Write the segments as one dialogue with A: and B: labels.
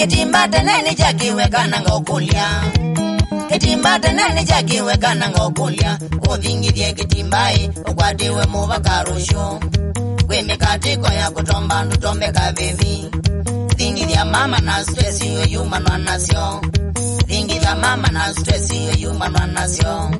A: kitimba teneni chakiwekananga ukulya kitimba teneni chakiwekananga ukulya kuthingithie kitimbai ukwatiwe muvakarushu kwi mikatiko ya kutomba ndutombeka vivi thingithia mama na stress iyo yumanwa nasyo. Thingithia mama na stress iyo yumanwa nasyo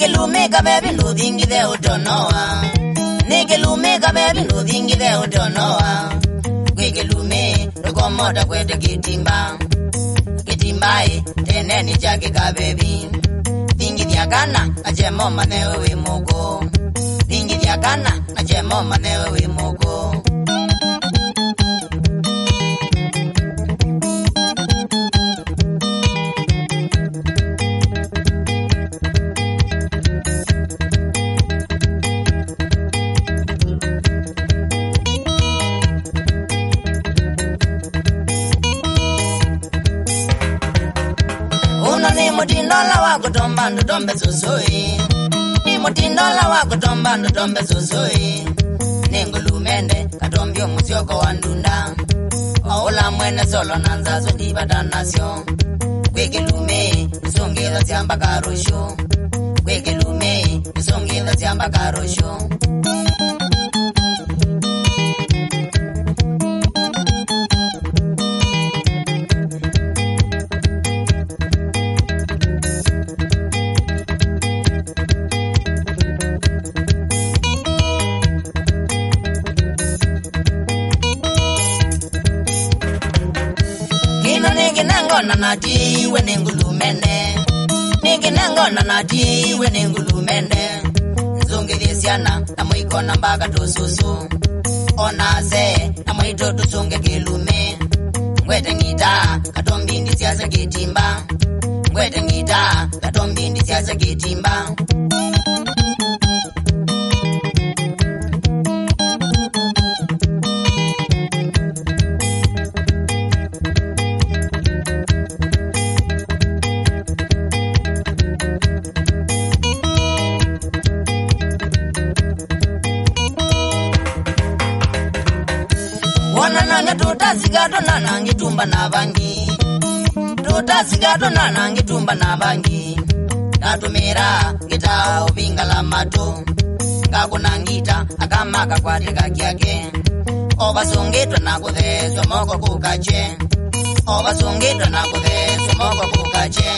A: nĩkĩlũmĩka vevi ndũthingihe ũtonowa kwĩ kĩlũmĩ ndũkomota kwete kĩtimba. Kĩtimbaĩ teneni ja kĩkavevi thingitya an najemn wĩmũk ingitya an najemmnewe wĩ mũkũ. Ni mutindola wa kutomba ndutombe susui ni mutindola wa kutomba ndutombe susui ni ngulumende katombyo musyoko wa ndunda. Oula mwene solo na nzazo ndivata nasyo. Kwikilume isungitha syamba karushu kwikilume isungitha syamba karushu ninginangona nati wene ngulumene ninginangona nati wene ngulumene nzungithisyana na mwikona mpaka tususu onase na mwito tusunge kilume ngwete ng'ita katombindi syasa kitimba ngwete ng'ita katombindi syasa kitimba onanange tũtasikatwa nanangĩtumba na vangi ndatũmîlaa ngĩtaa ûvingala matũ ngakũnangita akamakakwarya ka kyake o vasûngîtwe na kûtheeswa moko kũkakye o vasûngîtwe na kûtheeswa moko kũũkakye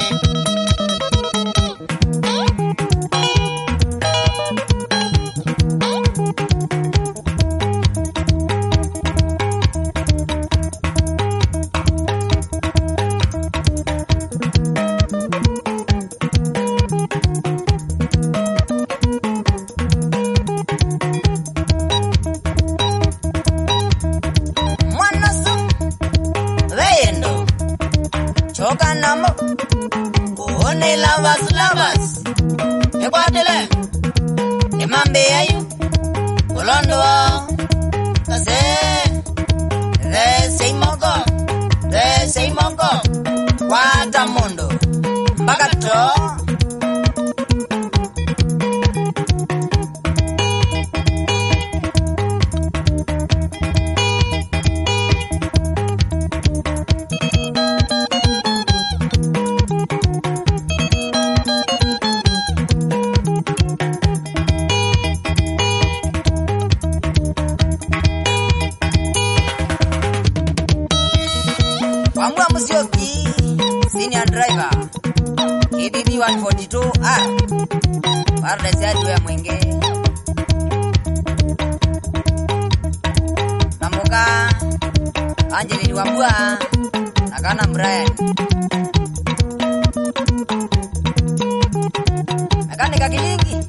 A: chokanamo kuone lavas lavas ekwatile imambeyayu kulondoa kase Wambua Musyoki, senior driver, KBB 142R, Paradise juu ya Mwenge. Namuka, Angelini Wambua, Nakana Brian. Nakane Kakilingi,